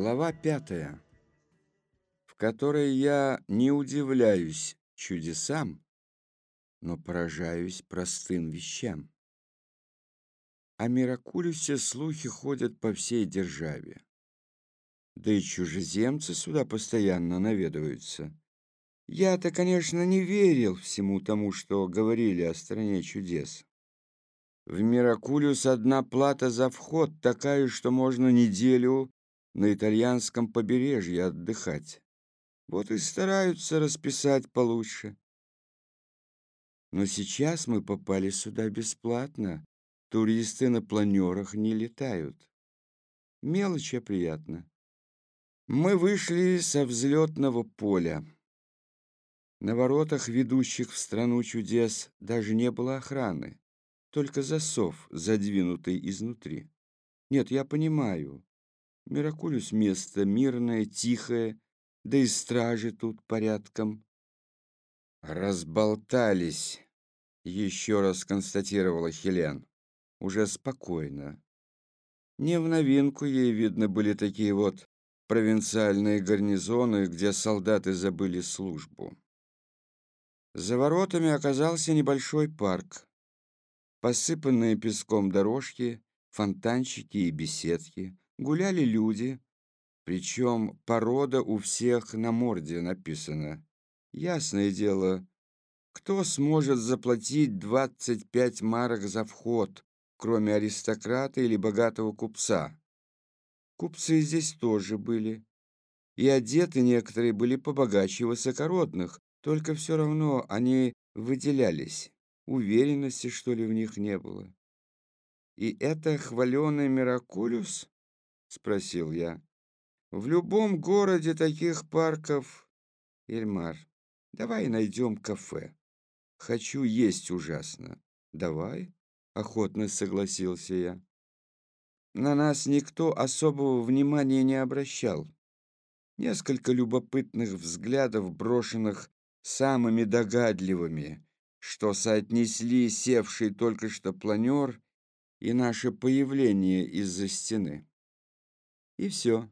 Глава пятая, в которой я не удивляюсь чудесам, но поражаюсь простым вещам. О Миракулюсе слухи ходят по всей державе. Да и чужеземцы сюда постоянно наведываются. Я-то, конечно, не верил всему тому, что говорили о стране чудес. В Миракулюс одна плата за вход такая, что можно неделю на итальянском побережье отдыхать. Вот и стараются расписать получше. Но сейчас мы попали сюда бесплатно. Туристы на планерах не летают. Мелочь, а приятно. Мы вышли со взлетного поля. На воротах, ведущих в страну чудес, даже не было охраны, только засов, задвинутый изнутри. Нет, я понимаю, Миракулюс место мирное, тихое, да и стражи тут порядком. Разболтались, еще раз констатировала Хелен. Уже спокойно. Не в новинку ей, видно, были такие вот провинциальные гарнизоны, где солдаты забыли службу. За воротами оказался небольшой парк. Посыпанные песком дорожки, фонтанчики и беседки, Гуляли люди, причем порода у всех на морде написана. Ясное дело, кто сможет заплатить 25 марок за вход, кроме аристократа или богатого купца? Купцы здесь тоже были. И одеты некоторые были побогаче высокородных, только все равно они выделялись. Уверенности, что ли, в них не было. И это хваленый Миракулюс? — спросил я. «В любом городе таких парков...» «Ильмар, давай найдем кафе. Хочу есть ужасно». «Давай», — охотно согласился я. На нас никто особого внимания не обращал. Несколько любопытных взглядов, брошенных самыми догадливыми, что соотнесли севший только что планер и наше появление из-за стены. И все.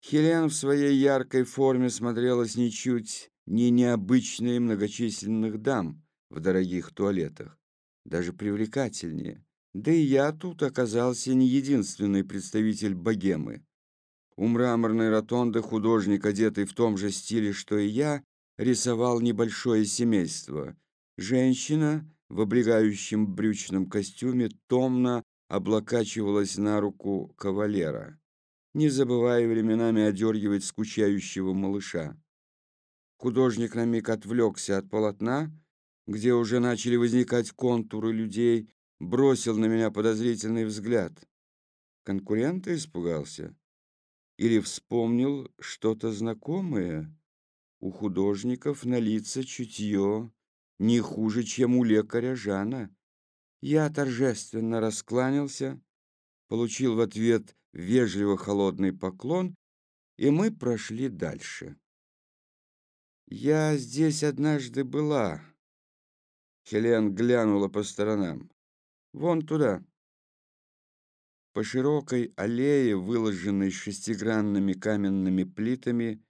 Хелен в своей яркой форме смотрелась ничуть не необычнее многочисленных дам в дорогих туалетах, даже привлекательнее. Да и я тут оказался не единственный представитель богемы. У мраморной ротонды художник, одетый в том же стиле, что и я, рисовал небольшое семейство. Женщина в облегающем брючном костюме томно облокачивалась на руку кавалера, не забывая временами одергивать скучающего малыша. Художник на миг отвлекся от полотна, где уже начали возникать контуры людей, бросил на меня подозрительный взгляд. Конкурента испугался? Или вспомнил что-то знакомое? У художников на лица чутье не хуже, чем у лекаря Жана. Я торжественно раскланялся, получил в ответ вежливо холодный поклон, и мы прошли дальше. «Я здесь однажды была», — Хелен глянула по сторонам. «Вон туда». По широкой аллее, выложенной шестигранными каменными плитами,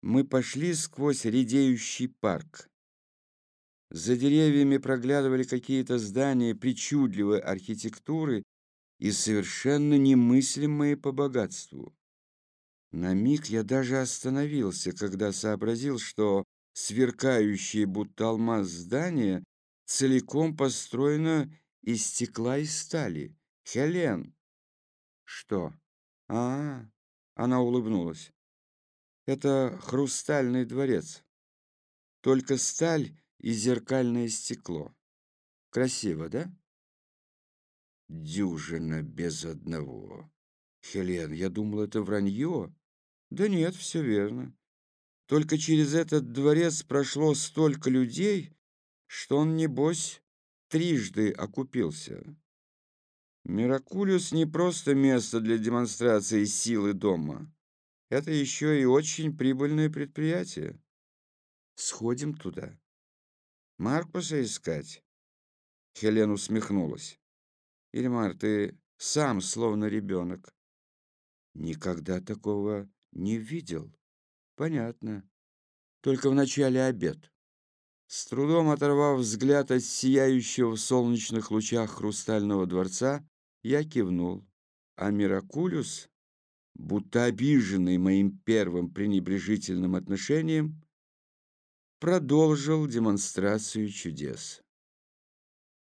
мы пошли сквозь редеющий парк. За деревьями проглядывали какие-то здания причудливой архитектуры и совершенно немыслимые по богатству. На миг я даже остановился, когда сообразил, что сверкающее будто алмаз здание целиком построено из стекла и стали. Хелен! Что? А, -а, -а она улыбнулась. Это хрустальный дворец. Только сталь и зеркальное стекло. Красиво, да? Дюжина без одного. Хелен, я думал, это вранье. Да нет, все верно. Только через этот дворец прошло столько людей, что он, небось, трижды окупился. Миракулюс не просто место для демонстрации силы дома. Это еще и очень прибыльное предприятие. Сходим туда. Маркуса искать?» Хелен усмехнулась. «Ильмар, ты сам словно ребенок. Никогда такого не видел. Понятно. Только в начале обед. С трудом оторвав взгляд от сияющего в солнечных лучах хрустального дворца, я кивнул. А Миракулюс, будто обиженный моим первым пренебрежительным отношением, продолжил демонстрацию чудес.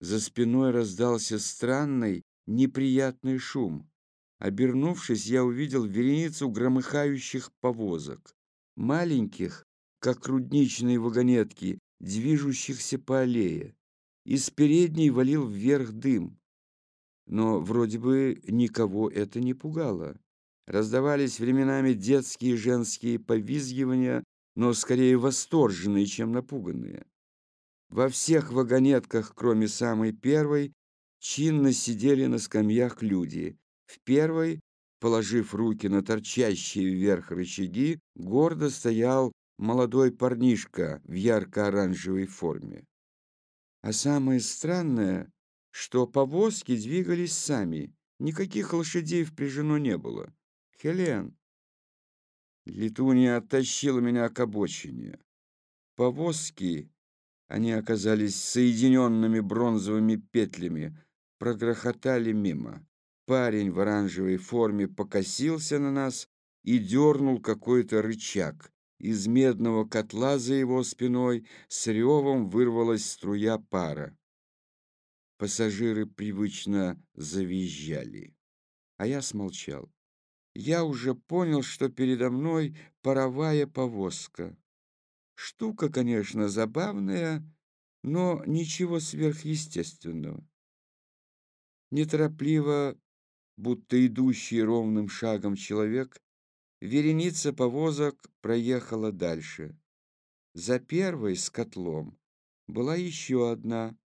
За спиной раздался странный, неприятный шум. Обернувшись, я увидел вереницу громыхающих повозок, маленьких, как рудничные вагонетки, движущихся по аллее. Из передней валил вверх дым. Но вроде бы никого это не пугало. Раздавались временами детские и женские повизгивания, но скорее восторженные, чем напуганные. Во всех вагонетках, кроме самой первой, чинно сидели на скамьях люди. В первой, положив руки на торчащие вверх рычаги, гордо стоял молодой парнишка в ярко-оранжевой форме. А самое странное, что повозки двигались сами, никаких лошадей впряжено не было. Хелен. Летунья оттащила меня к обочине. Повозки, они оказались соединенными бронзовыми петлями, прогрохотали мимо. Парень в оранжевой форме покосился на нас и дернул какой-то рычаг. Из медного котла за его спиной с ревом вырвалась струя пара. Пассажиры привычно завизжали, а я смолчал. Я уже понял, что передо мной паровая повозка. Штука, конечно, забавная, но ничего сверхъестественного. Неторопливо будто идущий ровным шагом человек, вереница повозок проехала дальше. За первой с котлом была еще одна,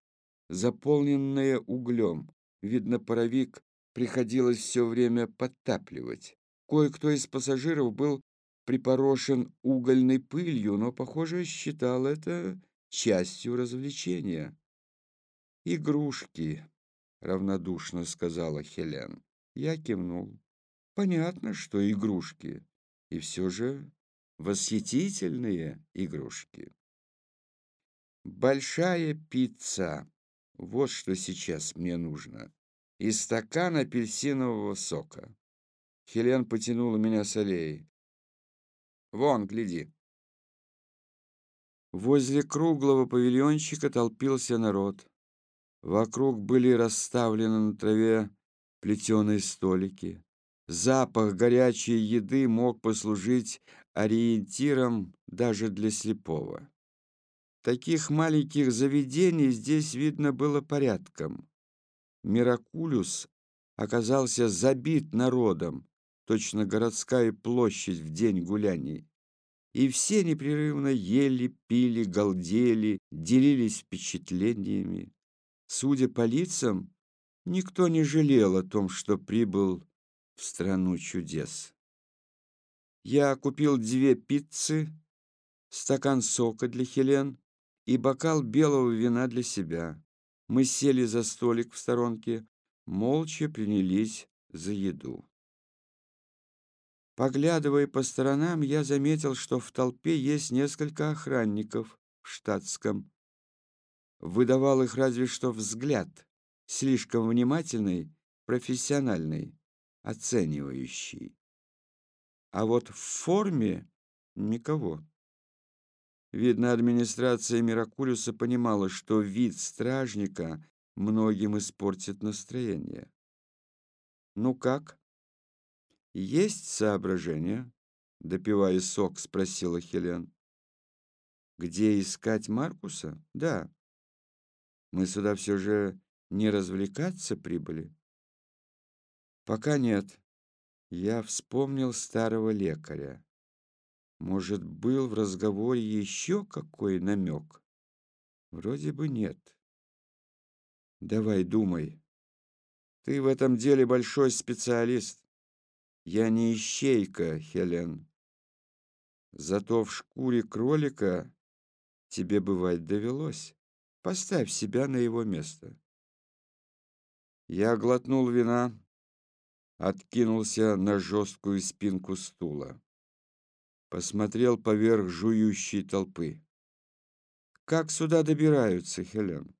заполненная углем. Видно, паровик приходилось все время подтапливать. Кое-кто из пассажиров был припорошен угольной пылью, но, похоже, считал это частью развлечения. «Игрушки», — равнодушно сказала Хелен. Я кивнул. Понятно, что игрушки. И все же восхитительные игрушки. Большая пицца. Вот что сейчас мне нужно. И стакан апельсинового сока. Хелен потянула меня с аллеи. Вон, гляди. Возле круглого павильончика толпился народ. Вокруг были расставлены на траве плетеные столики. Запах горячей еды мог послужить ориентиром даже для слепого. Таких маленьких заведений здесь видно было порядком. Миракулюс оказался забит народом, точно городская площадь в день гуляний. И все непрерывно ели, пили, галдели, делились впечатлениями. Судя по лицам, Никто не жалел о том, что прибыл в страну чудес. Я купил две пиццы, стакан сока для Хелен и бокал белого вина для себя. Мы сели за столик в сторонке, молча принялись за еду. Поглядывая по сторонам, я заметил, что в толпе есть несколько охранников в штатском. Выдавал их разве что взгляд слишком внимательный, профессиональный, оценивающий. А вот в форме никого. Видно, администрация Миракулюса понимала, что вид стражника многим испортит настроение. «Ну как? Есть соображения?» Допивая сок, спросила Хелен. «Где искать Маркуса? Да. Мы сюда все же не развлекаться прибыли? Пока нет. Я вспомнил старого лекаря. Может, был в разговоре еще какой намек? Вроде бы нет. Давай думай. Ты в этом деле большой специалист. Я не ищейка, Хелен. Зато в шкуре кролика тебе бывать довелось. Поставь себя на его место. Я глотнул вина, откинулся на жесткую спинку стула. Посмотрел поверх жующей толпы. «Как сюда добираются, Хелен?»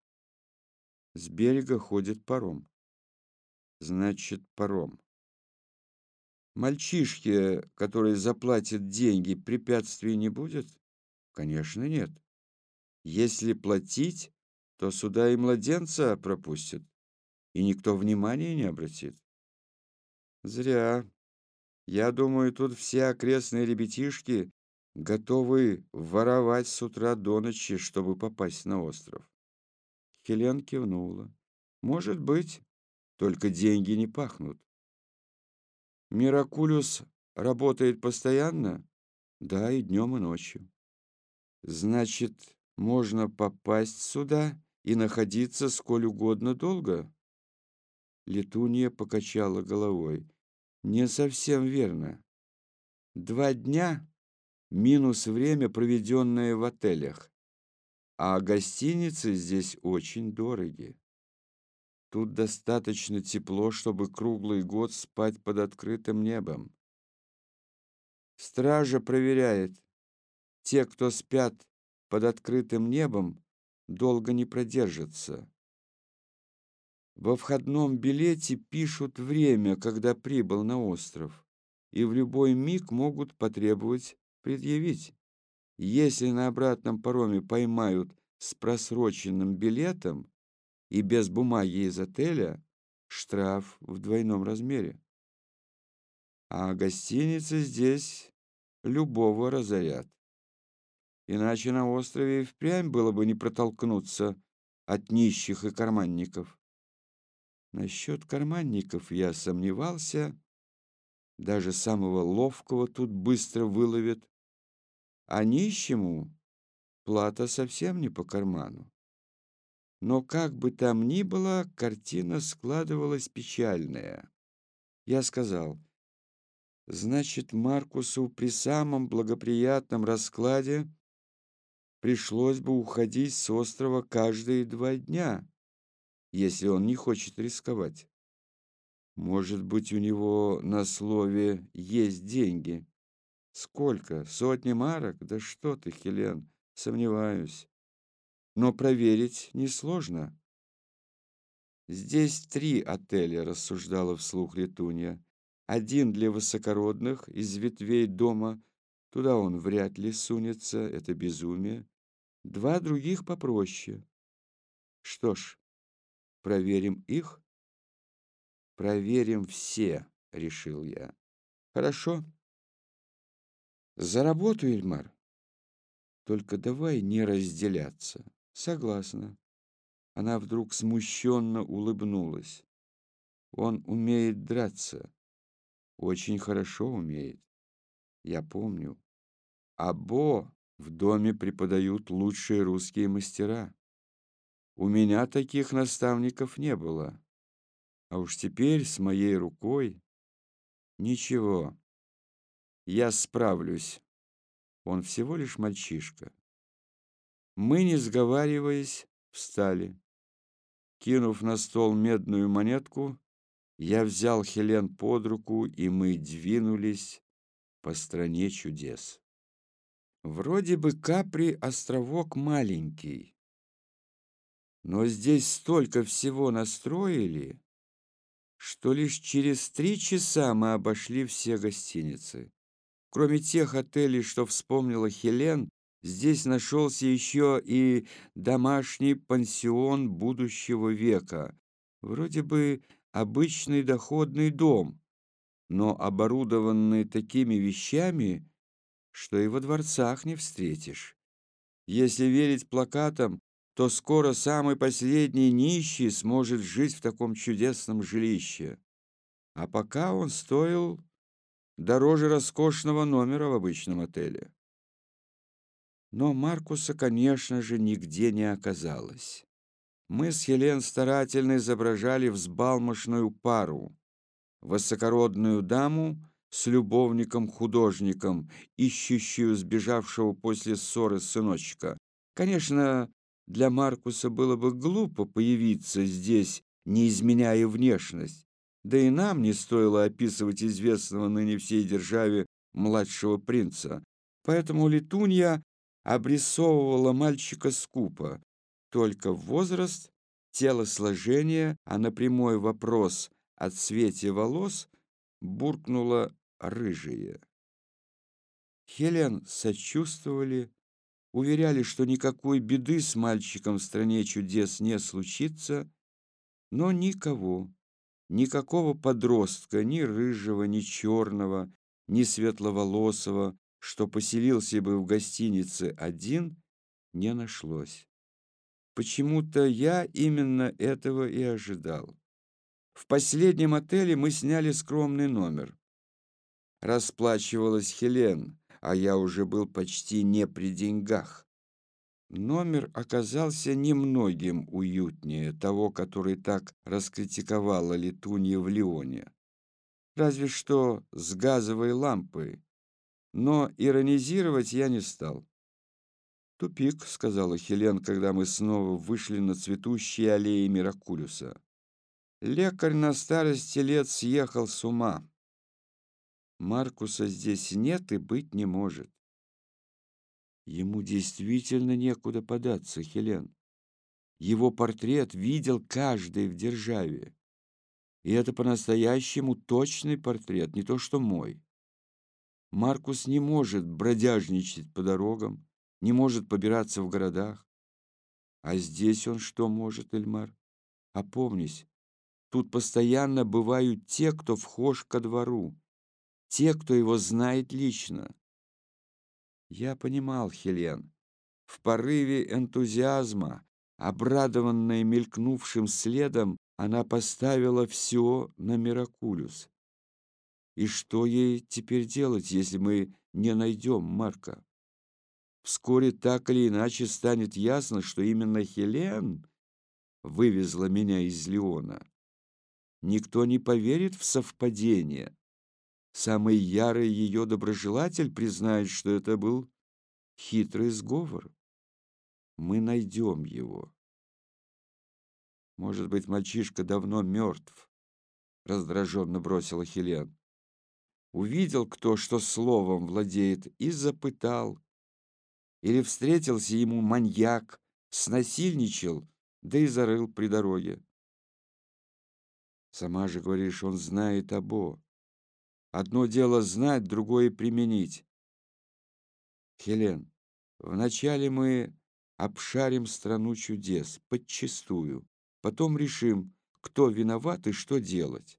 «С берега ходит паром». «Значит, паром». «Мальчишке, который заплатит деньги, препятствий не будет?» «Конечно, нет. Если платить, то сюда и младенца пропустят, и никто внимания не обратит». Зря. Я думаю, тут все окрестные ребятишки готовы воровать с утра до ночи, чтобы попасть на остров. Хелен кивнула. Может быть, только деньги не пахнут. Миракулюс работает постоянно? Да, и днем, и ночью. Значит, можно попасть сюда и находиться сколь угодно долго? Летунья покачала головой. Не совсем верно. Два дня минус время, проведенное в отелях. А гостиницы здесь очень дороги. Тут достаточно тепло, чтобы круглый год спать под открытым небом. Стража проверяет. Те, кто спят под открытым небом, долго не продержатся. Во входном билете пишут время, когда прибыл на остров, и в любой миг могут потребовать предъявить. Если на обратном пароме поймают с просроченным билетом и без бумаги из отеля, штраф в двойном размере. А гостиницы здесь любого разорят. Иначе на острове и впрямь было бы не протолкнуться от нищих и карманников. Насчет карманников я сомневался. Даже самого ловкого тут быстро выловят. А нищему плата совсем не по карману. Но как бы там ни было, картина складывалась печальная. Я сказал, значит, Маркусу при самом благоприятном раскладе пришлось бы уходить с острова каждые два дня если он не хочет рисковать. Может быть, у него на слове есть деньги. Сколько? Сотни марок? Да что ты, Хелен, сомневаюсь. Но проверить несложно. Здесь три отеля, рассуждала вслух Летунья. Один для высокородных из ветвей дома. Туда он вряд ли сунется, это безумие. Два других попроще. Что ж, Проверим их? Проверим все, решил я. Хорошо. За работу, Эльмар. Только давай не разделяться. Согласна. Она вдруг смущенно улыбнулась. Он умеет драться. Очень хорошо умеет. Я помню. А Бо в доме преподают лучшие русские мастера. У меня таких наставников не было. А уж теперь с моей рукой... Ничего, я справлюсь. Он всего лишь мальчишка. Мы, не сговариваясь, встали. Кинув на стол медную монетку, я взял Хелен под руку, и мы двинулись по стране чудес. Вроде бы Капри островок маленький, но здесь столько всего настроили, что лишь через три часа мы обошли все гостиницы. Кроме тех отелей, что вспомнила Хелен, здесь нашелся еще и домашний пансион будущего века. Вроде бы обычный доходный дом, но оборудованный такими вещами, что и во дворцах не встретишь. Если верить плакатам, то скоро самый последний нищий сможет жить в таком чудесном жилище. А пока он стоил дороже роскошного номера в обычном отеле. Но Маркуса, конечно же, нигде не оказалось. Мы с Хелен старательно изображали взбалмошную пару, высокородную даму с любовником-художником, ищущую сбежавшего после ссоры сыночка. Конечно, для Маркуса было бы глупо появиться здесь, не изменяя внешность. Да и нам не стоило описывать известного ныне всей державе младшего принца. Поэтому Летунья обрисовывала мальчика скупо, только возраст, телосложение, а на прямой вопрос о цвете волос буркнула рыжие. Хелен сочувствовали, уверяли, что никакой беды с мальчиком в стране чудес не случится, но никого, никакого подростка, ни рыжего, ни черного, ни светловолосого, что поселился бы в гостинице один, не нашлось. Почему-то я именно этого и ожидал. В последнем отеле мы сняли скромный номер. Расплачивалась Хелен, а я уже был почти не при деньгах. Номер оказался немногим уютнее того, который так раскритиковала Летунья в Лионе. Разве что с газовой лампой. Но иронизировать я не стал. «Тупик», — сказала Хелен, когда мы снова вышли на цветущие аллеи Миракулюса. «Лекарь на старости лет съехал с ума. Маркуса здесь нет и быть не может». Ему действительно некуда податься, Хелен. Его портрет видел каждый в державе. И это по-настоящему точный портрет, не то что мой. Маркус не может бродяжничать по дорогам, не может побираться в городах. А здесь он что может, Эльмар? Опомнись, тут постоянно бывают те, кто вхож ко двору, те, кто его знает лично. Я понимал, Хелен, в порыве энтузиазма, обрадованная мелькнувшим следом, она поставила все на Миракулюс. И что ей теперь делать, если мы не найдем Марка? Вскоре так или иначе станет ясно, что именно Хелен вывезла меня из Леона. Никто не поверит в совпадение. Самый ярый ее доброжелатель признает, что это был хитрый сговор. Мы найдем его. Может быть, мальчишка давно мертв, раздраженно бросила Хелен. Увидел кто, что словом владеет, и запытал. Или встретился ему маньяк, снасильничал, да и зарыл при дороге. Сама же говоришь, он знает обо. Одно дело знать, другое применить. Хелен, вначале мы обшарим страну чудес, подчистую. Потом решим, кто виноват и что делать.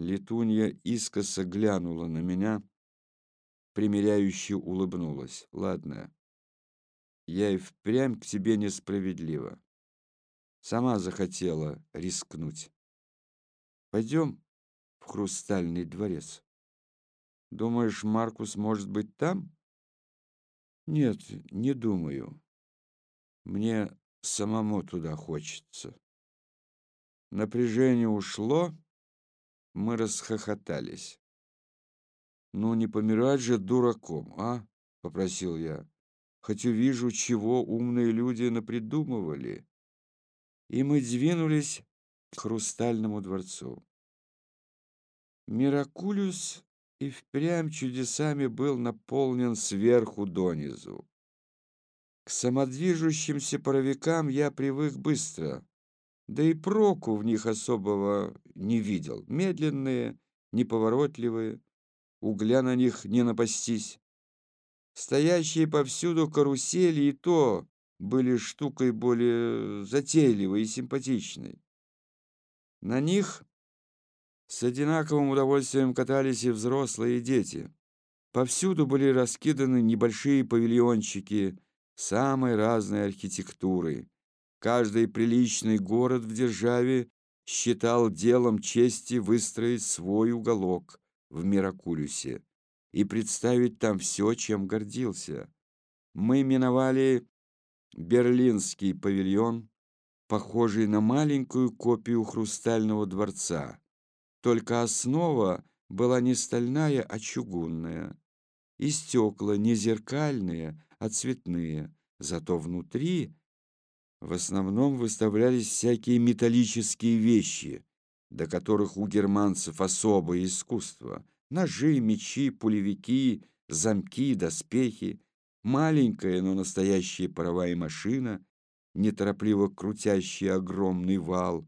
Летунья искоса глянула на меня, примиряюще улыбнулась. «Ладно, я и впрямь к тебе несправедлива. Сама захотела рискнуть. Пойдем в Хрустальный дворец. Думаешь, Маркус может быть там?» «Нет, не думаю. Мне самому туда хочется». Напряжение ушло, мы расхохотались. «Ну, не помирать же дураком, а?» — попросил я. «Хоть увижу, чего умные люди напридумывали». И мы двинулись к Хрустальному дворцу. Миракулюс и впрямь чудесами был наполнен сверху донизу. К самодвижущимся паровикам я привык быстро, да и проку в них особого не видел. Медленные, неповоротливые, угля на них не напастись. Стоящие повсюду карусели и то были штукой более затейливой и симпатичной. На них с одинаковым удовольствием катались и взрослые, и дети. Повсюду были раскиданы небольшие павильончики самой разной архитектуры. Каждый приличный город в державе считал делом чести выстроить свой уголок, в Миракулюсе и представить там все, чем гордился. Мы миновали Берлинский павильон, похожий на маленькую копию хрустального дворца. Только основа была не стальная, а чугунная. И стекла не зеркальные, а цветные. Зато внутри в основном выставлялись всякие металлические вещи, до которых у германцев особое искусство. Ножи, мечи, пулевики, замки, доспехи. Маленькая, но настоящая паровая машина, неторопливо крутящая огромный вал.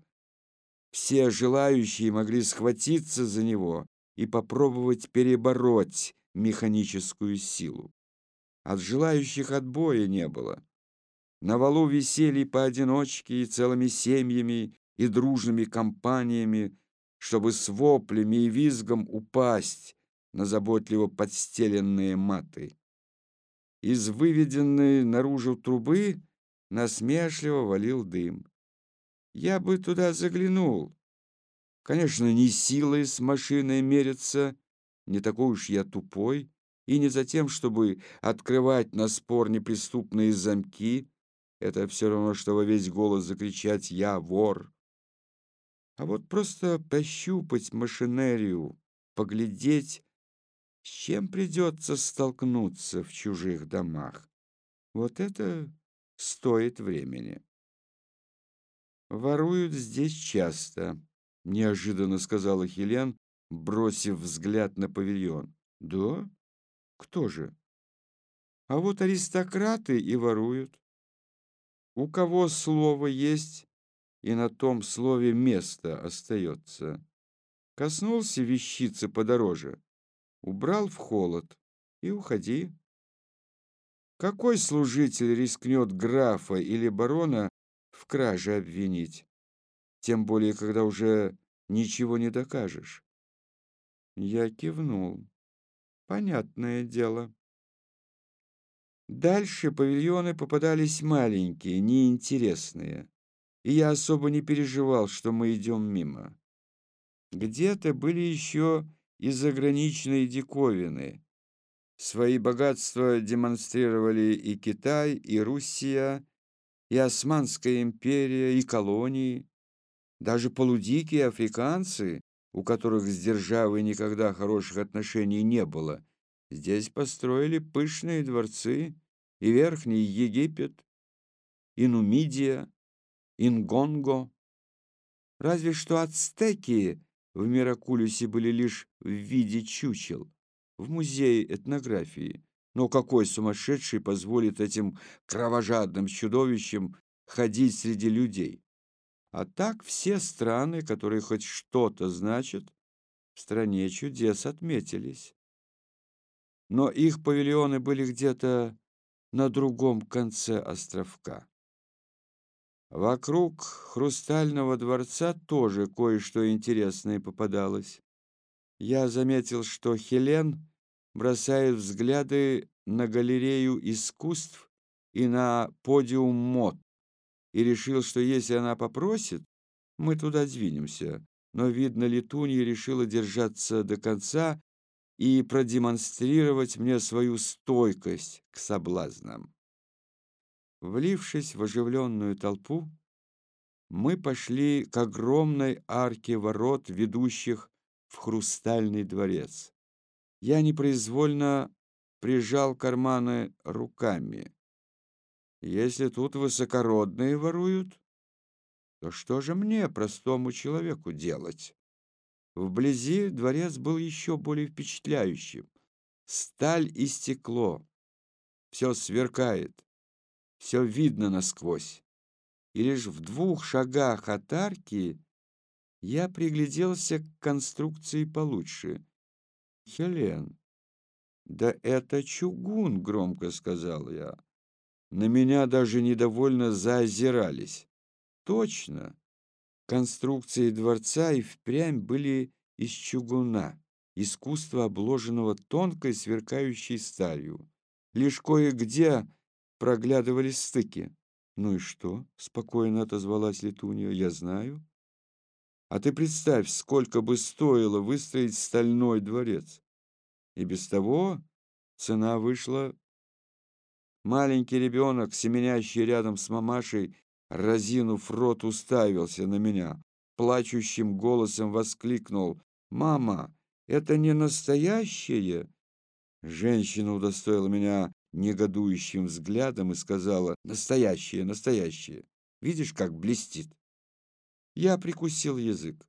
Все желающие могли схватиться за него и попробовать перебороть механическую силу. От желающих отбоя не было. На валу висели поодиночке и целыми семьями и дружными компаниями, чтобы с воплями и визгом упасть на заботливо подстеленные маты. Из выведенной наружу трубы насмешливо валил дым. Я бы туда заглянул. Конечно, не силой с машиной мериться, не такой уж я тупой, и не за тем, чтобы открывать на спор неприступные замки, это все равно, что во весь голос закричать «Я вор!» А вот просто пощупать машинерию, поглядеть, с чем придется столкнуться в чужих домах. Вот это стоит времени. «Воруют здесь часто», — неожиданно сказала Хелен, бросив взгляд на павильон. «Да? Кто же?» «А вот аристократы и воруют. У кого слово есть, и на том слове место остается. Коснулся вещицы подороже, убрал в холод и уходи. Какой служитель рискнет графа или барона в краже обвинить? Тем более, когда уже ничего не докажешь. Я кивнул. Понятное дело. Дальше павильоны попадались маленькие, неинтересные и я особо не переживал, что мы идем мимо. Где-то были еще и заграничные диковины. Свои богатства демонстрировали и Китай, и Руссия, и Османская империя, и колонии. Даже полудикие африканцы, у которых с державой никогда хороших отношений не было, здесь построили пышные дворцы, и Верхний Египет, и Нумидия, Ингонго. Разве что ацтеки в Миракулюсе были лишь в виде чучел, в музее этнографии. Но какой сумасшедший позволит этим кровожадным чудовищам ходить среди людей? А так все страны, которые хоть что-то значат, в стране чудес отметились. Но их павильоны были где-то на другом конце островка. Вокруг Хрустального дворца тоже кое-что интересное попадалось. Я заметил, что Хелен бросает взгляды на галерею искусств и на подиум мод, и решил, что если она попросит, мы туда двинемся. Но, видно, Летунья решила держаться до конца и продемонстрировать мне свою стойкость к соблазнам. Влившись в оживленную толпу, мы пошли к огромной арке ворот, ведущих в хрустальный дворец. Я непроизвольно прижал карманы руками. Если тут высокородные воруют, то что же мне, простому человеку, делать? Вблизи дворец был еще более впечатляющим. Сталь и стекло. Все сверкает все видно насквозь. И лишь в двух шагах от арки я пригляделся к конструкции получше. «Хелен, да это чугун!» — громко сказал я. На меня даже недовольно заозирались. Точно, конструкции дворца и впрямь были из чугуна, искусство обложенного тонкой сверкающей сталью. Лишь кое-где проглядывались стыки. «Ну и что?» — спокойно отозвалась Летунья. «Я знаю». «А ты представь, сколько бы стоило выстроить стальной дворец. И без того цена вышла...» Маленький ребенок, семенящий рядом с мамашей, разинув рот, уставился на меня. Плачущим голосом воскликнул. «Мама, это не настоящее?» Женщина удостоила меня негодующим взглядом и сказала «Настоящее, настоящее! Видишь, как блестит!» Я прикусил язык.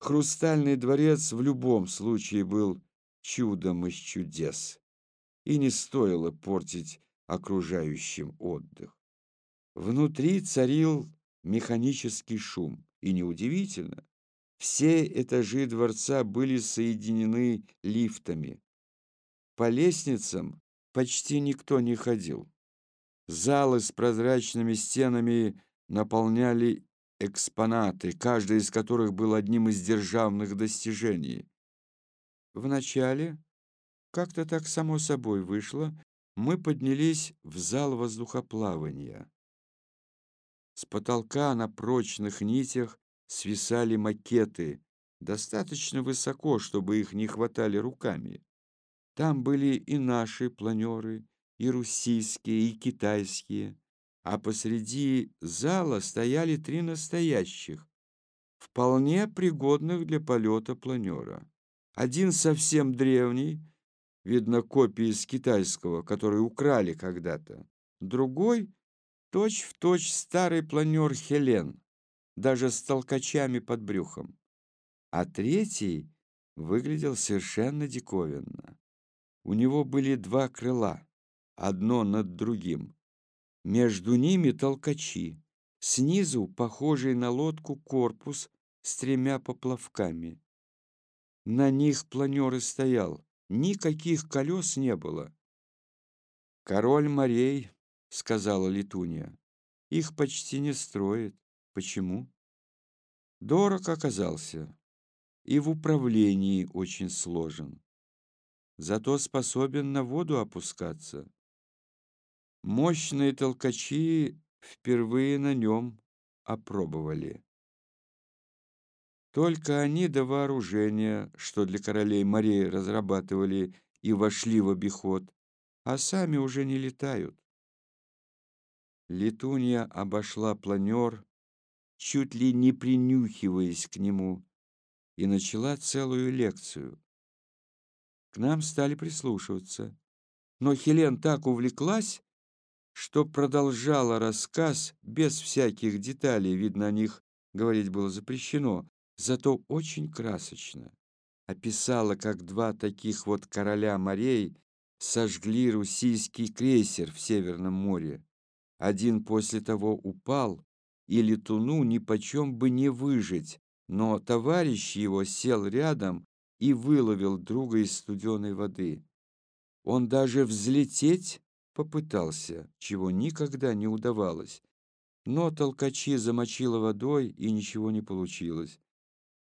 Хрустальный дворец в любом случае был чудом из чудес, и не стоило портить окружающим отдых. Внутри царил механический шум, и неудивительно, все этажи дворца были соединены лифтами. По лестницам почти никто не ходил. Залы с прозрачными стенами наполняли экспонаты, каждый из которых был одним из державных достижений. Вначале, как-то так само собой вышло, мы поднялись в зал воздухоплавания. С потолка на прочных нитях свисали макеты, достаточно высоко, чтобы их не хватали руками. Там были и наши планеры, и руссийские, и китайские, а посреди зала стояли три настоящих, вполне пригодных для полета планера. Один совсем древний, видно, копия из китайского, который украли когда-то. Другой — точь-в-точь точь старый планер «Хелен», даже с толкачами под брюхом. А третий выглядел совершенно диковинно. У него были два крыла, одно над другим. Между ними толкачи, снизу похожий на лодку корпус с тремя поплавками. На них планер и стоял, никаких колес не было. «Король морей», — сказала Летунья, — «их почти не строит. Почему? Дорог оказался и в управлении очень сложен. Зато способен на воду опускаться. Мощные толкачи впервые на нем опробовали. Только они до вооружения, что для королей морей разрабатывали и вошли в обиход, а сами уже не летают. Летунья обошла планер, чуть ли не принюхиваясь к нему, и начала целую лекцию. К нам стали прислушиваться, но Хелен так увлеклась, что продолжала рассказ без всяких деталей, видно, о них говорить было запрещено, зато очень красочно. Описала, как два таких вот короля морей сожгли российский крейсер в Северном море. Один после того упал, и летуну нипочем бы не выжить, но товарищ его сел рядом и выловил друга из студеной воды. Он даже взлететь попытался, чего никогда не удавалось. Но толкачи замочило водой, и ничего не получилось.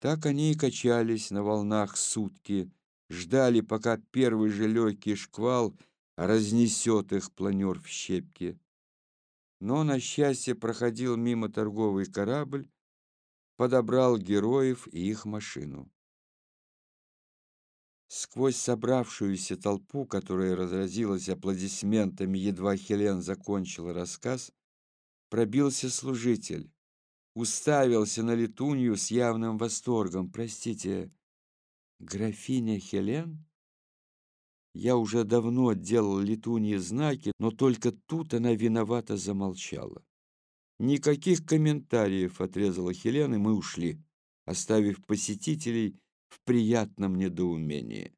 Так они и качались на волнах сутки, ждали, пока первый же легкий шквал разнесет их планер в щепки но, на счастье, проходил мимо торговый корабль, подобрал героев и их машину. Сквозь собравшуюся толпу, которая разразилась аплодисментами, едва Хелен закончила рассказ, пробился служитель, уставился на летунью с явным восторгом. «Простите, графиня Хелен?» Я уже давно делал летуньи знаки, но только тут она виновато замолчала. Никаких комментариев отрезала Хелена, и мы ушли, оставив посетителей в приятном недоумении.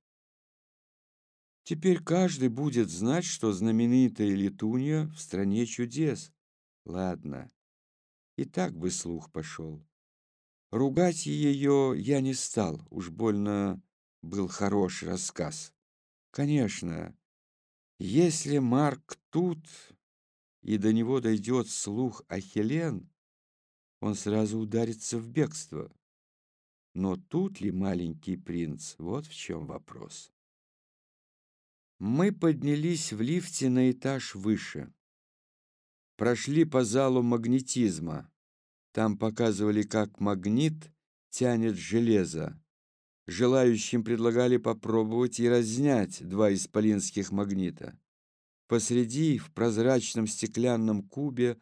Теперь каждый будет знать, что знаменитая летунья в стране чудес. Ладно, и так бы слух пошел. Ругать ее я не стал, уж больно был хороший рассказ. Конечно, если Марк тут, и до него дойдет слух о Хелен, он сразу ударится в бегство. Но тут ли маленький принц? Вот в чем вопрос. Мы поднялись в лифте на этаж выше. Прошли по залу магнетизма. Там показывали, как магнит тянет железо. Желающим предлагали попробовать и разнять два исполинских магнита. Посреди, в прозрачном стеклянном кубе,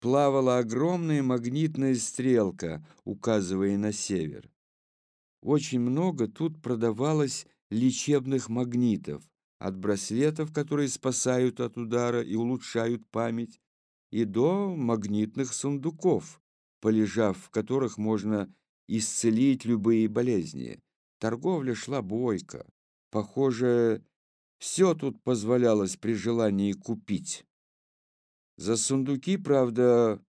плавала огромная магнитная стрелка, указывая на север. Очень много тут продавалось лечебных магнитов, от браслетов, которые спасают от удара и улучшают память, и до магнитных сундуков, полежав в которых можно исцелить любые болезни. Торговля шла бойко. Похоже, все тут позволялось при желании купить. За сундуки, правда,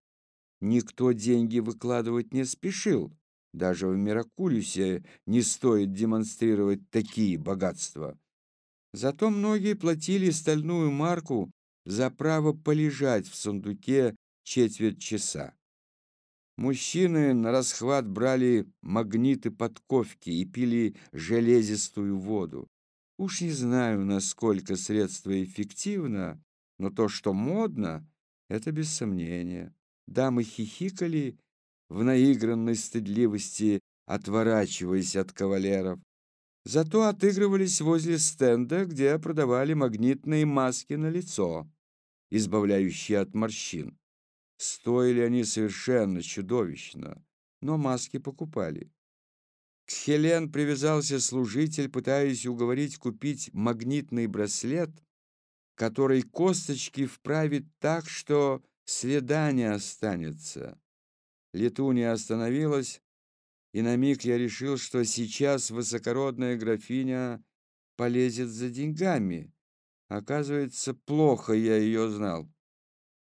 никто деньги выкладывать не спешил. Даже в Миракулюсе не стоит демонстрировать такие богатства. Зато многие платили стальную марку за право полежать в сундуке четверть часа. Мужчины на расхват брали магниты подковки и пили железистую воду. Уж не знаю, насколько средство эффективно, но то, что модно, это без сомнения. Дамы хихикали в наигранной стыдливости, отворачиваясь от кавалеров. Зато отыгрывались возле стенда, где продавали магнитные маски на лицо, избавляющие от морщин. Стоили они совершенно чудовищно, но маски покупали. К Хелен привязался служитель, пытаясь уговорить купить магнитный браслет, который косточки вправит так, что следа не останется. Летуния остановилась, и на миг я решил, что сейчас высокородная графиня полезет за деньгами. Оказывается, плохо я ее знал.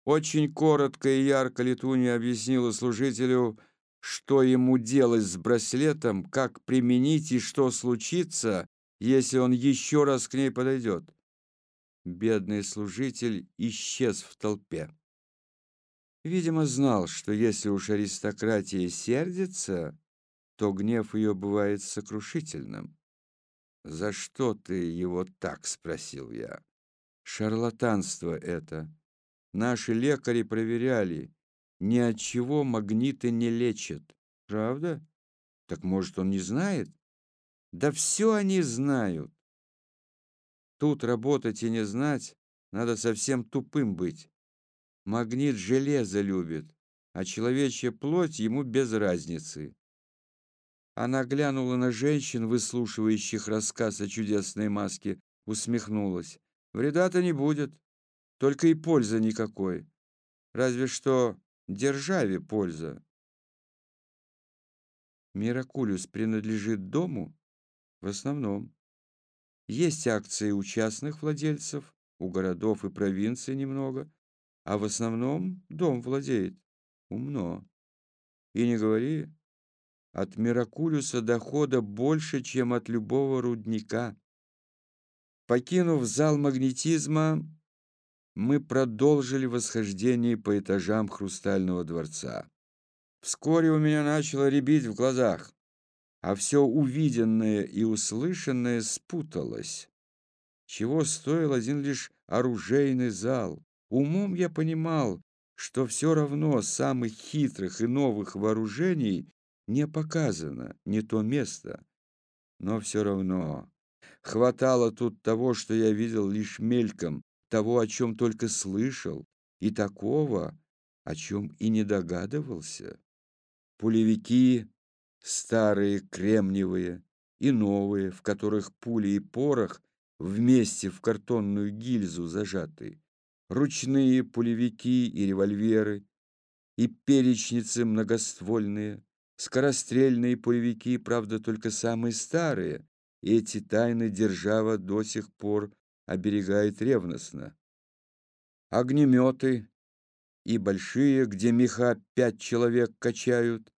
Очень коротко и ярко Летуния объяснила служителю, что ему делать с браслетом, как применить и что случится, если он еще раз к ней подойдет. Бедный служитель исчез в толпе. Видимо, знал, что если уж аристократия сердится, то гнев ее бывает сокрушительным. «За что ты его так?» — спросил я. «Шарлатанство это. Наши лекари проверяли. Ни от чего магниты не лечат. Правда? Так может, он не знает? Да все они знают. Тут работать и не знать, надо совсем тупым быть. Магнит железо любит, а человечья плоть ему без разницы. Она глянула на женщин, выслушивающих рассказ о чудесной маске, усмехнулась. Вреда-то не будет. Только и пользы никакой. Разве что державе польза. Миракулюс принадлежит дому? В основном. Есть акции у частных владельцев, у городов и провинций немного, а в основном дом владеет. Умно. И не говори, от Миракулюса дохода больше, чем от любого рудника. Покинув зал магнетизма, мы продолжили восхождение по этажам Хрустального дворца. Вскоре у меня начало рябить в глазах, а все увиденное и услышанное спуталось. Чего стоил один лишь оружейный зал? Умом я понимал, что все равно самых хитрых и новых вооружений не показано, не то место. Но все равно хватало тут того, что я видел лишь мельком, того, о чем только слышал, и такого, о чем и не догадывался. Пулевики старые, кремниевые, и новые, в которых пули и порох вместе в картонную гильзу зажаты, ручные пулевики и револьверы, и перечницы многоствольные, скорострельные пулевики, правда, только самые старые, и эти тайны держава до сих пор оберегает ревностно. Огнеметы и большие, где меха пять человек качают,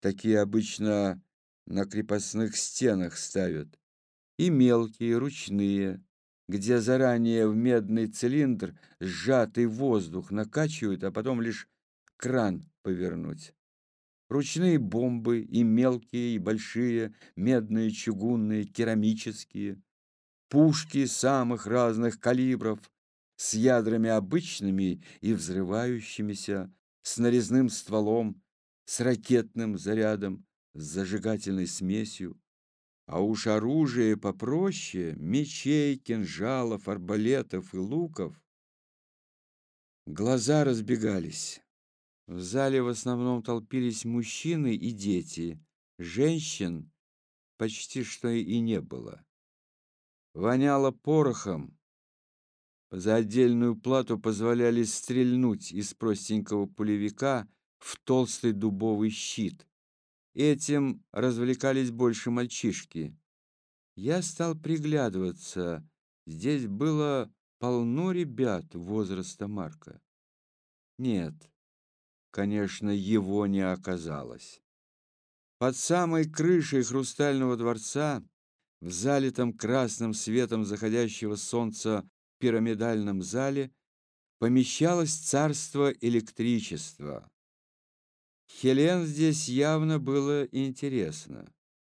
такие обычно на крепостных стенах ставят, и мелкие, ручные, где заранее в медный цилиндр сжатый воздух накачивают, а потом лишь кран повернуть. Ручные бомбы и мелкие, и большие, медные, чугунные, керамические пушки самых разных калибров, с ядрами обычными и взрывающимися, с нарезным стволом, с ракетным зарядом, с зажигательной смесью. А уж оружие попроще, мечей, кинжалов, арбалетов и луков. Глаза разбегались. В зале в основном толпились мужчины и дети. Женщин почти что и не было воняло порохом. За отдельную плату позволяли стрельнуть из простенького пулевика в толстый дубовый щит. этим развлекались больше мальчишки. Я стал приглядываться. Здесь было полно ребят возраста Марка. Нет, конечно, его не оказалось. Под самой крышей хрустального дворца, в залитом красным светом заходящего солнца пирамидальном зале, помещалось царство электричества. Хелен здесь явно было интересно.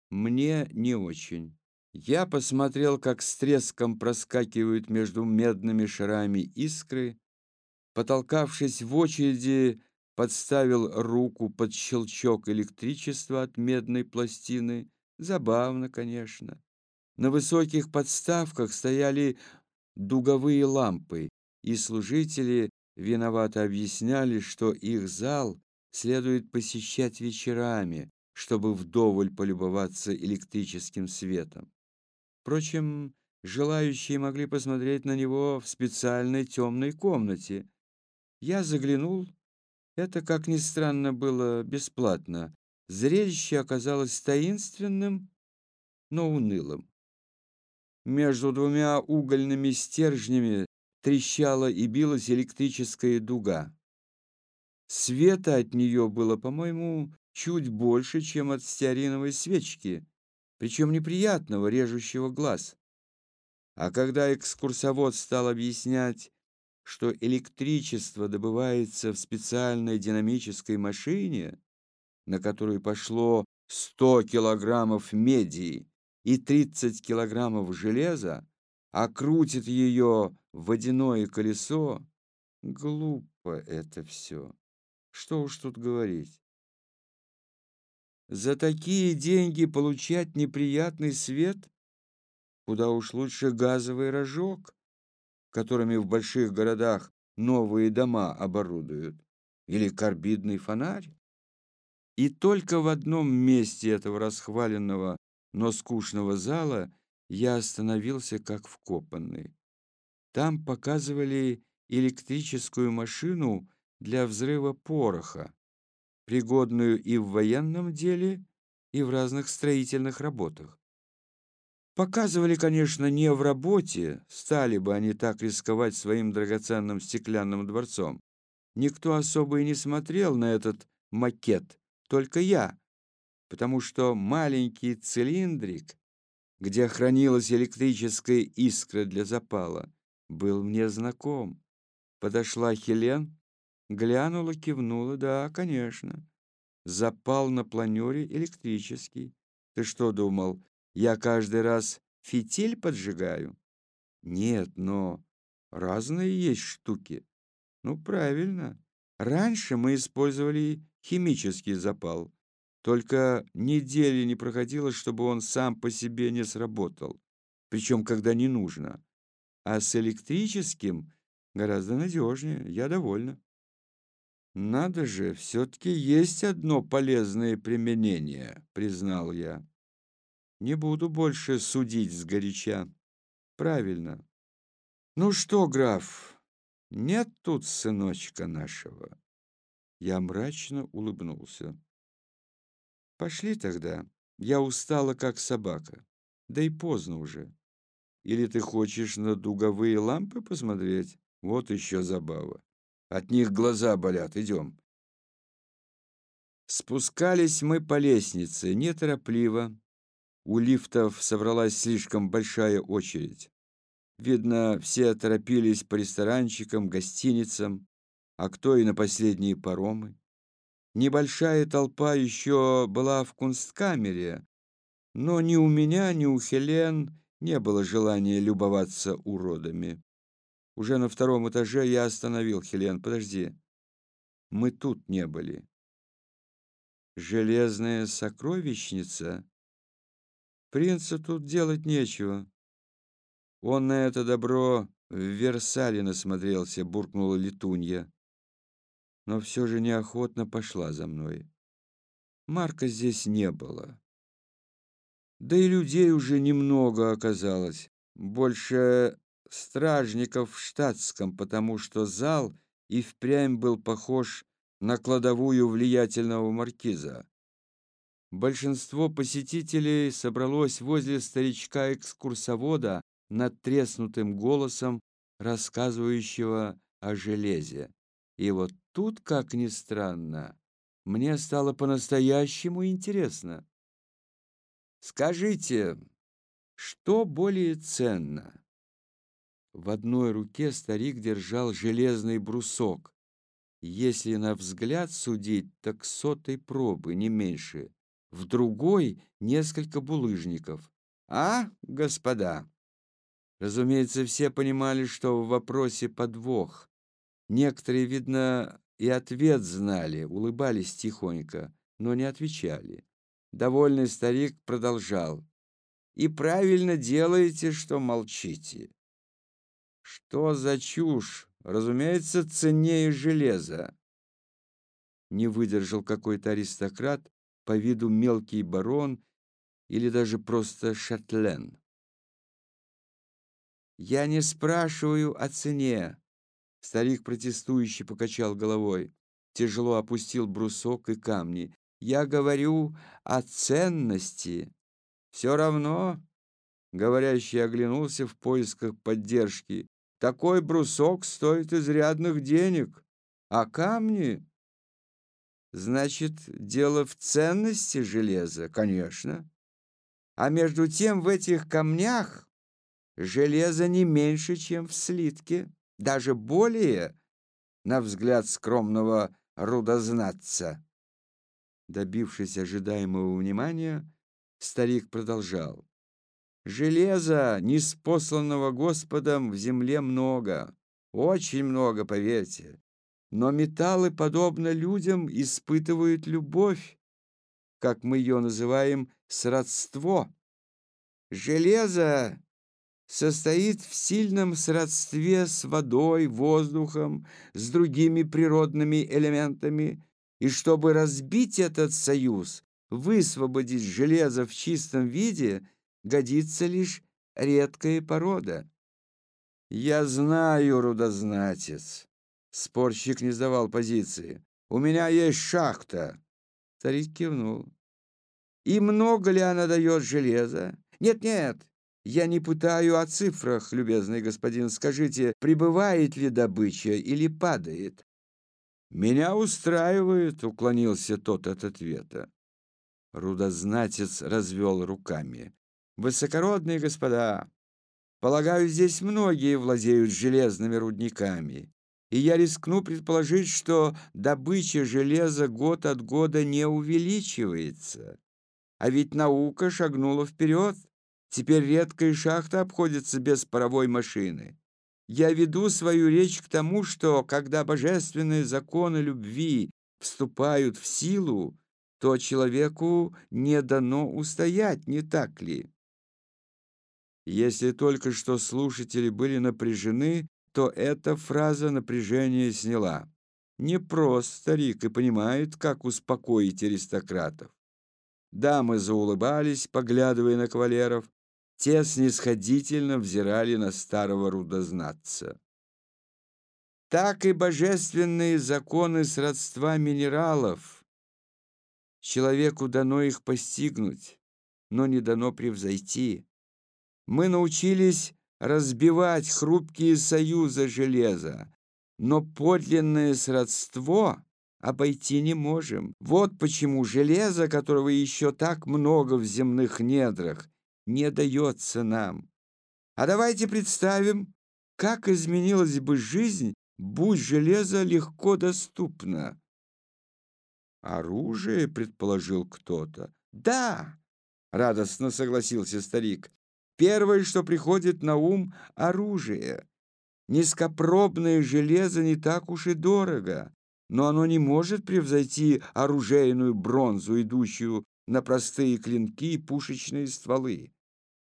Мне не очень. Я посмотрел, как с треском проскакивают между медными шарами искры, потолкавшись в очереди, подставил руку под щелчок электричества от медной пластины. Забавно, конечно. На высоких подставках стояли дуговые лампы, и служители виновато объясняли, что их зал следует посещать вечерами, чтобы вдоволь полюбоваться электрическим светом. Впрочем, желающие могли посмотреть на него в специальной темной комнате. Я заглянул. Это, как ни странно, было бесплатно. Зрелище оказалось таинственным, но унылым. Между двумя угольными стержнями трещала и билась электрическая дуга. Света от нее было, по-моему, чуть больше, чем от стеариновой свечки, причем неприятного, режущего глаз. А когда экскурсовод стал объяснять, что электричество добывается в специальной динамической машине, на которую пошло 100 килограммов меди и 30 килограммов железа, а крутит ее водяное колесо, глупо это все. Что уж тут говорить. За такие деньги получать неприятный свет? Куда уж лучше газовый рожок, которыми в больших городах новые дома оборудуют, или карбидный фонарь. И только в одном месте этого расхваленного, но скучного зала я остановился как вкопанный. Там показывали электрическую машину для взрыва пороха, пригодную и в военном деле, и в разных строительных работах. Показывали, конечно, не в работе, стали бы они так рисковать своим драгоценным стеклянным дворцом. Никто особо и не смотрел на этот макет, только я, потому что маленький цилиндрик, где хранилась электрическая искра для запала, был мне знаком. Подошла Хелен, Глянула, кивнула. Да, конечно. Запал на планере электрический. Ты что думал, я каждый раз фитиль поджигаю? Нет, но разные есть штуки. Ну, правильно. Раньше мы использовали химический запал. Только недели не проходило, чтобы он сам по себе не сработал. Причем, когда не нужно. А с электрическим гораздо надежнее. Я довольна. «Надо же, все-таки есть одно полезное применение», — признал я. «Не буду больше судить сгоряча. Правильно. Ну что, граф, нет тут сыночка нашего?» Я мрачно улыбнулся. «Пошли тогда. Я устала, как собака. Да и поздно уже. Или ты хочешь на дуговые лампы посмотреть? Вот еще забава». От них глаза болят. Идем. Спускались мы по лестнице, неторопливо. У лифтов собралась слишком большая очередь. Видно, все торопились по ресторанчикам, гостиницам, а кто и на последние паромы. Небольшая толпа еще была в кунсткамере, но ни у меня, ни у Хелен не было желания любоваться уродами. Уже на втором этаже я остановил Хелен. Подожди. Мы тут не были. Железная сокровищница? Принцу тут делать нечего. Он на это добро в Версале насмотрелся, буркнула летунья. Но все же неохотно пошла за мной. Марка здесь не было. Да и людей уже немного оказалось. Больше стражников в штатском, потому что зал и впрямь был похож на кладовую влиятельного маркиза. Большинство посетителей собралось возле старичка-экскурсовода над треснутым голосом, рассказывающего о железе. И вот тут, как ни странно, мне стало по-настоящему интересно. Скажите, что более ценно? В одной руке старик держал железный брусок. Если на взгляд судить, так сотой пробы, не меньше. В другой — несколько булыжников. А, господа? Разумеется, все понимали, что в вопросе подвох. Некоторые, видно, и ответ знали, улыбались тихонько, но не отвечали. Довольный старик продолжал. «И правильно делаете, что молчите. Что за чушь? Разумеется, ценнее железа. Не выдержал какой-то аристократ, по виду мелкий барон или даже просто шатлен. «Я не спрашиваю о цене», — старик протестующий покачал головой, тяжело опустил брусок и камни. «Я говорю о ценности. Все равно Говорящий оглянулся в поисках поддержки. «Такой брусок стоит изрядных денег, а камни...» «Значит, дело в ценности железа, конечно. А между тем в этих камнях железо не меньше, чем в слитке, даже более, на взгляд скромного рудознатца». Добившись ожидаемого внимания, старик продолжал. Железа, неспосланного Господом, в земле много, очень много, поверьте. Но металлы, подобно людям, испытывают любовь, как мы ее называем, сродство. Железо состоит в сильном сродстве с водой, воздухом, с другими природными элементами, и чтобы разбить этот союз, высвободить железо в чистом виде – годится лишь редкая порода. Я знаю, рудознатец. Спорщик не сдавал позиции. У меня есть шахта. Старик кивнул. И много ли она дает железа? Нет-нет, я не пытаю о цифрах, любезный господин. Скажите, прибывает ли добыча или падает? Меня устраивает, уклонился тот от ответа. Рудознатец развел руками. Высокородные господа, полагаю, здесь многие владеют железными рудниками, и я рискну предположить, что добыча железа год от года не увеличивается. А ведь наука шагнула вперед. Теперь редкая шахта обходится без паровой машины. Я веду свою речь к тому, что когда божественные законы любви вступают в силу, то человеку не дано устоять, не так ли? Если только что слушатели были напряжены, то эта фраза напряжение сняла. Не прост старик и понимает, как успокоить аристократов. Дамы заулыбались, поглядывая на кавалеров. Те снисходительно взирали на старого рудознатца. Так и божественные законы сродства минералов. Человеку дано их постигнуть, но не дано превзойти мы научились разбивать хрупкие союзы железа, но подлинное сродство обойти не можем. Вот почему железо, которого еще так много в земных недрах, не дается нам. А давайте представим, как изменилась бы жизнь, будь железо легко доступно. Оружие, предположил кто-то. Да, радостно согласился старик. Первое, что приходит на ум — оружие. Низкопробное железо не так уж и дорого, но оно не может превзойти оружейную бронзу, идущую на простые клинки и пушечные стволы.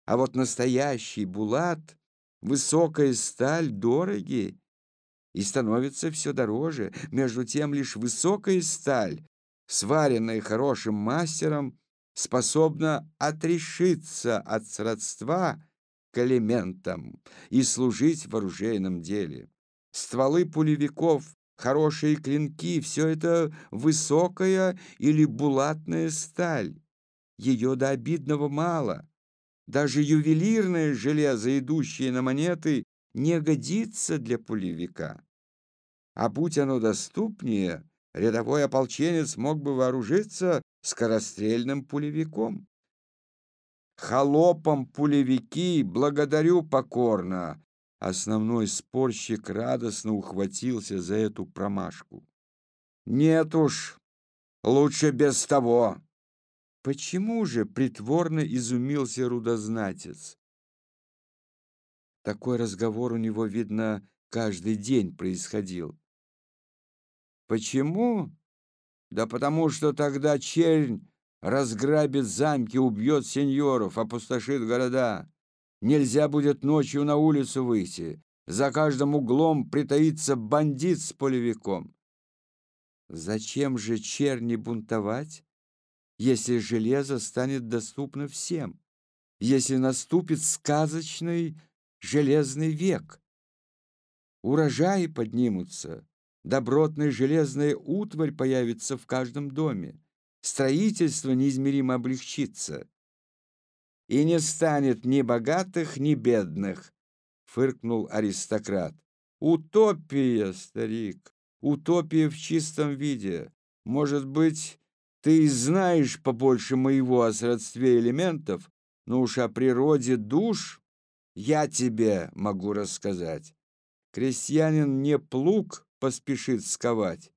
А вот настоящий булат, высокая сталь дороги и становится все дороже. Между тем лишь высокая сталь, сваренная хорошим мастером, способна отрешиться от сродства к элементам и служить в оружейном деле. Стволы пулевиков, хорошие клинки — все это высокая или булатная сталь. ее до обидного мало. Даже ювелирное железо, идущее на монеты, не годится для пулевика. А будь оно доступнее, рядовой ополченец мог бы вооружиться скорострельным пулевиком. Холопам пулевики благодарю покорно. Основной спорщик радостно ухватился за эту промашку. Нет уж, лучше без того. Почему же притворно изумился рудознатец? Такой разговор у него, видно, каждый день происходил. Почему? Да потому что тогда чернь разграбит замки, убьет сеньоров, опустошит города. Нельзя будет ночью на улицу выйти. За каждым углом притаится бандит с полевиком. Зачем же черни бунтовать, если железо станет доступно всем, если наступит сказочный железный век? Урожаи поднимутся, добротная железная утварь появится в каждом доме, строительство неизмеримо облегчится. И не станет ни богатых, ни бедных, фыркнул аристократ. Утопия, старик, утопия в чистом виде. Может быть, ты знаешь побольше моего о сродстве элементов, но уж о природе душ я тебе могу рассказать. Крестьянин не плуг поспешит сковать,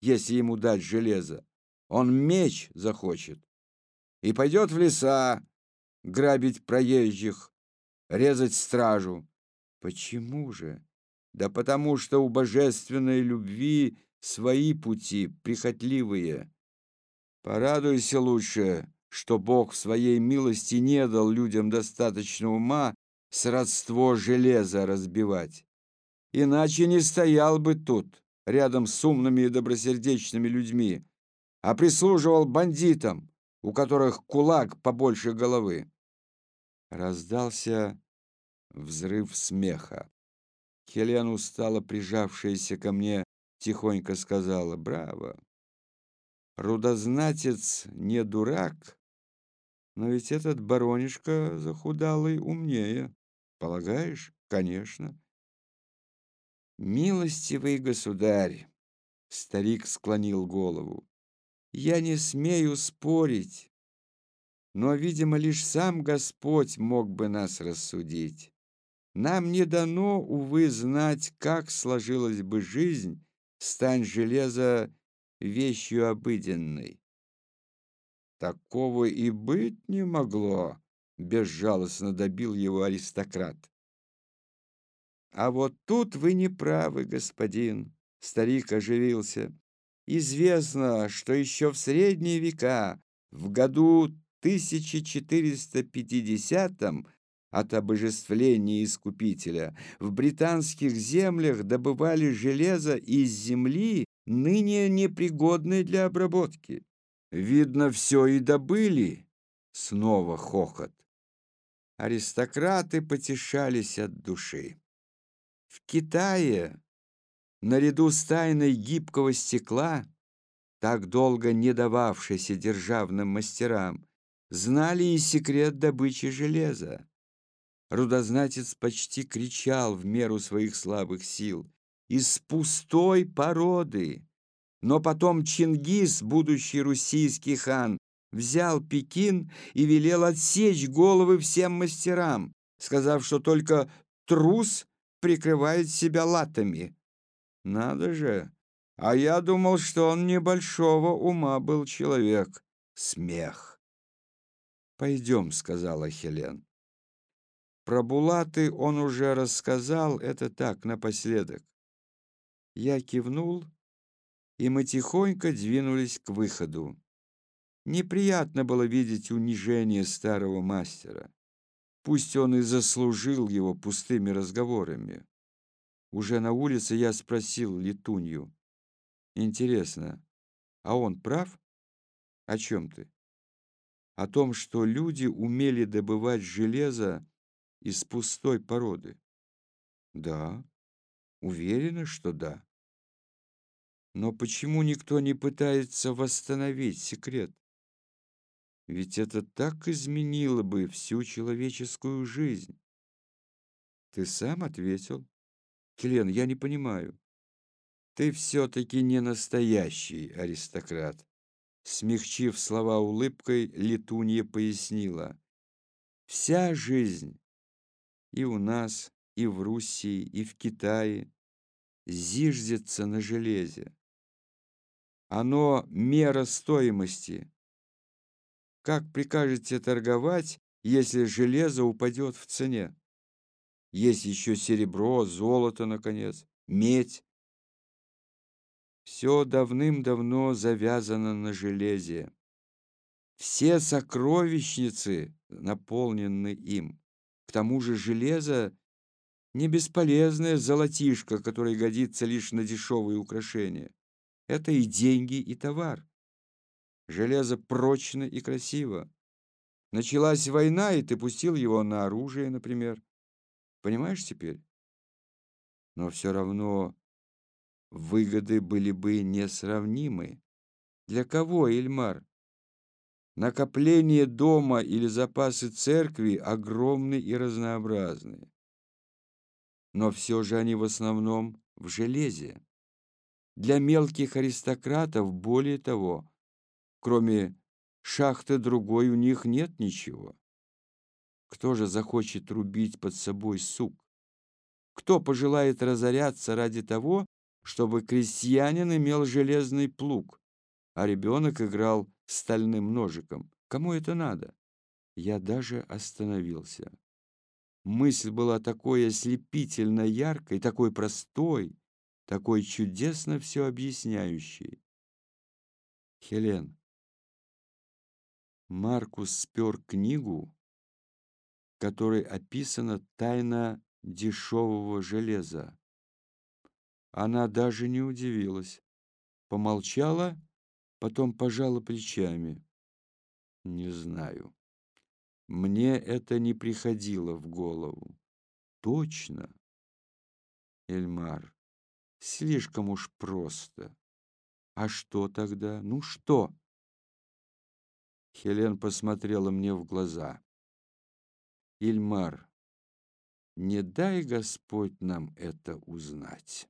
если ему дать железо. Он меч захочет и пойдет в леса грабить проезжих, резать стражу. Почему же? Да потому что у божественной любви свои пути прихотливые. Порадуйся лучше, что Бог в своей милости не дал людям достаточно ума сродство железа разбивать. Иначе не стоял бы тут, рядом с умными и добросердечными людьми, а прислуживал бандитам, у которых кулак побольше головы. Раздался взрыв смеха. Хелен, устало прижавшаяся ко мне, тихонько сказала «Браво! Рудознатец не дурак, но ведь этот баронишка захудалый умнее. Полагаешь? Конечно. Милостивый государь, старик склонил голову. Я не смею спорить, но, видимо, лишь сам Господь мог бы нас рассудить. Нам не дано, увы, знать, как сложилась бы жизнь, стань железо вещью обыденной. Такого и быть не могло, безжалостно добил его аристократ. А вот тут вы не правы, господин, старик оживился. Известно, что еще в средние века, в году 1450 от обожествления Искупителя в британских землях добывали железо из земли, ныне непригодной для обработки. Видно, все и добыли. Снова хохот. Аристократы потешались от души. В Китае, наряду с тайной гибкого стекла, так долго не дававшейся державным мастерам, знали и секрет добычи железа. Рудознатец почти кричал в меру своих слабых сил. «Из пустой породы!» Но потом Чингис, будущий русийский хан, взял Пекин и велел отсечь головы всем мастерам, сказав, что только трус прикрывает себя латами. Надо же! А я думал, что он небольшого ума был человек. Смех. «Пойдем», — сказала Хелен. Про Булаты он уже рассказал, это так, напоследок. Я кивнул, и мы тихонько двинулись к выходу. Неприятно было видеть унижение старого мастера. Пусть он и заслужил его пустыми разговорами. Уже на улице я спросил Летунью. «Интересно, а он прав? О чем ты?» «О том, что люди умели добывать железо из пустой породы? Да, уверена, что да. Но почему никто не пытается восстановить секрет? Ведь это так изменило бы всю человеческую жизнь. Ты сам ответил. Келен, я не понимаю. Ты все-таки не настоящий аристократ. Смягчив слова улыбкой, Летунья пояснила. Вся жизнь и у нас, и в Руси, и в Китае зиждется на железе. Оно мера стоимости. Как прикажете торговать, если железо упадет в цене? Есть еще серебро, золото, наконец, медь. Все давным-давно завязано на железе. Все сокровищницы наполнены им. К тому же железо — не бесполезное золотишко, которое годится лишь на дешевые украшения. Это и деньги, и товар. Железо прочно и красиво. Началась война, и ты пустил его на оружие, например. Понимаешь теперь? Но все равно выгоды были бы несравнимы. Для кого, Ильмар? Накопление дома или запасы церкви огромны и разнообразны. Но все же они в основном в железе. Для мелких аристократов, более того, кроме шахты другой у них нет ничего. Кто же захочет рубить под собой сук? Кто пожелает разоряться ради того, чтобы крестьянин имел железный плуг, а ребенок играл стальным ножиком? Кому это надо? Я даже остановился. Мысль была такой ослепительно яркой, такой простой, такой чудесно все объясняющей. Хелен. Маркус спер книгу, которой описана тайна дешевого железа. Она даже не удивилась. Помолчала, потом пожала плечами. Не знаю. Мне это не приходило в голову. Точно. Эльмар, слишком уж просто. А что тогда? Ну что? Хелен посмотрела мне в глаза. Ильмар, не дай Господь нам это узнать.